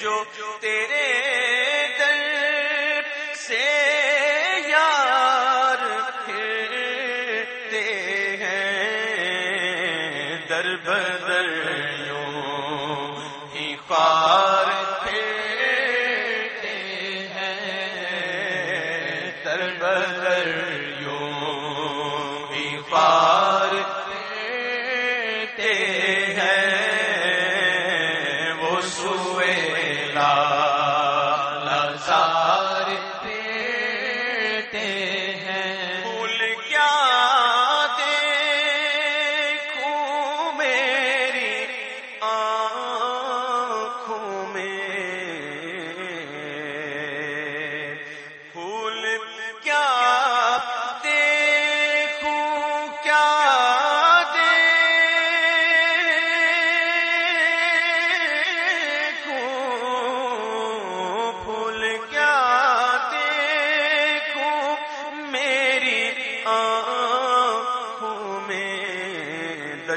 جو تیرے در سے یار پھرتے ہیں در بدر یوں ہی خوار سویلا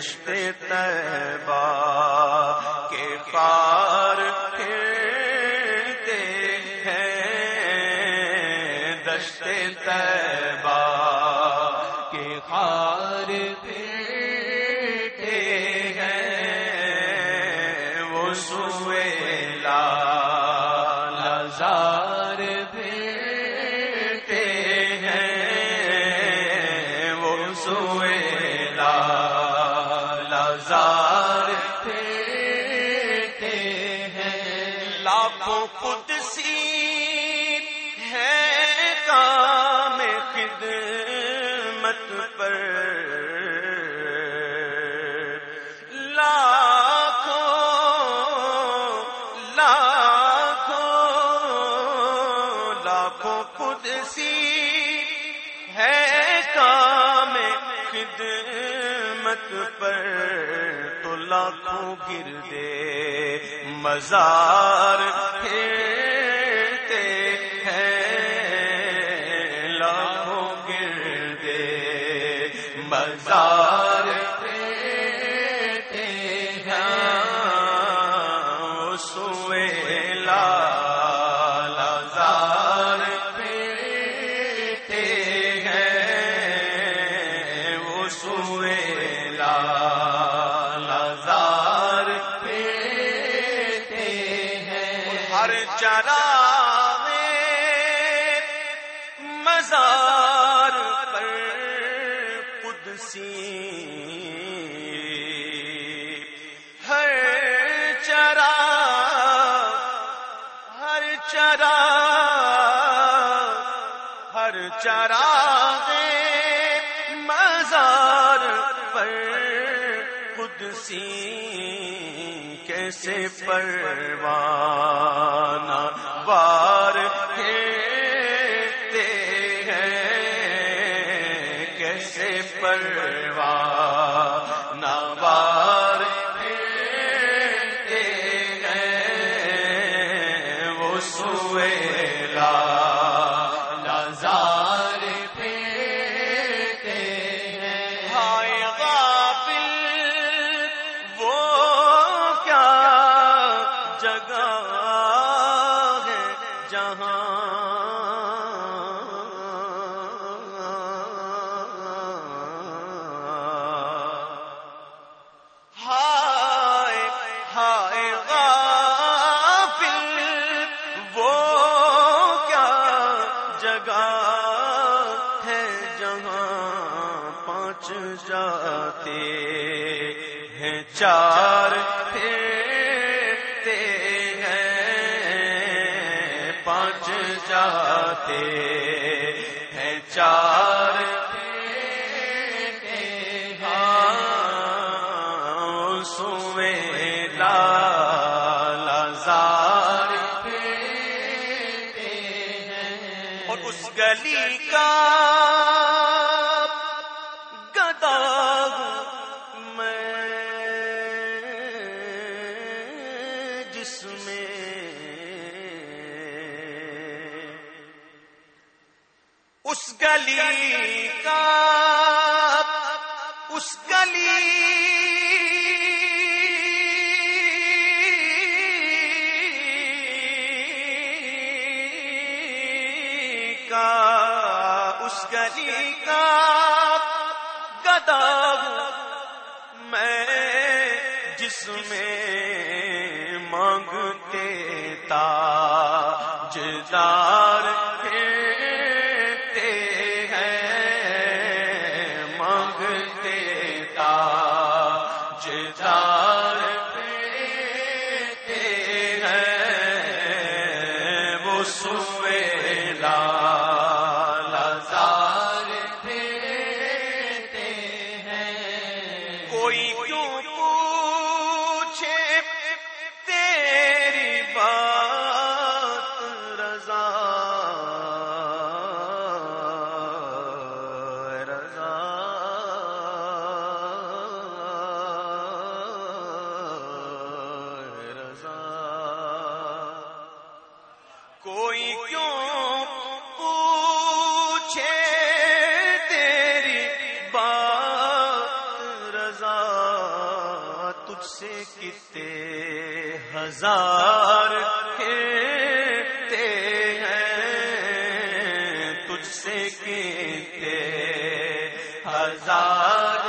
دشت طیبہ کے پار پھرتے ہیں۔ دشت طیبہ کے خار پھرتے ہیں۔ وہ سویلا لزار پھرتے لاکھوں قدسی ہے کام خدمت پر۔ لاکھوں لاکھوں لاکھوں قدسی ہے کام خدمت پر۔ گردے مزار پھیرتے ہیں لاکھوں گردے مزار ہر مزار پر قدسی ہر چرا ہر چرا ہر چرا مزار پر قدسی سے پروانہ بار کھیتے ہیں۔ کیسے پروانہ بار کھیتے ہیں۔ وہ سوئے جہاں ہائے ہائے غافل وہ کیا جگہ ہے جہاں پانچ جاتے ہیں چار پانچ جاتے ہیں چار پھرتے ہیں سویں لالا زار پھرتے ہیں۔ اور اس گلی کا اس گلی کا، اس گلی کا، اس گلی کا گدا میں جس میں مانگتے تاجدار سویلا ہزار کہتے ہیں تجھ سے کہتے ہزار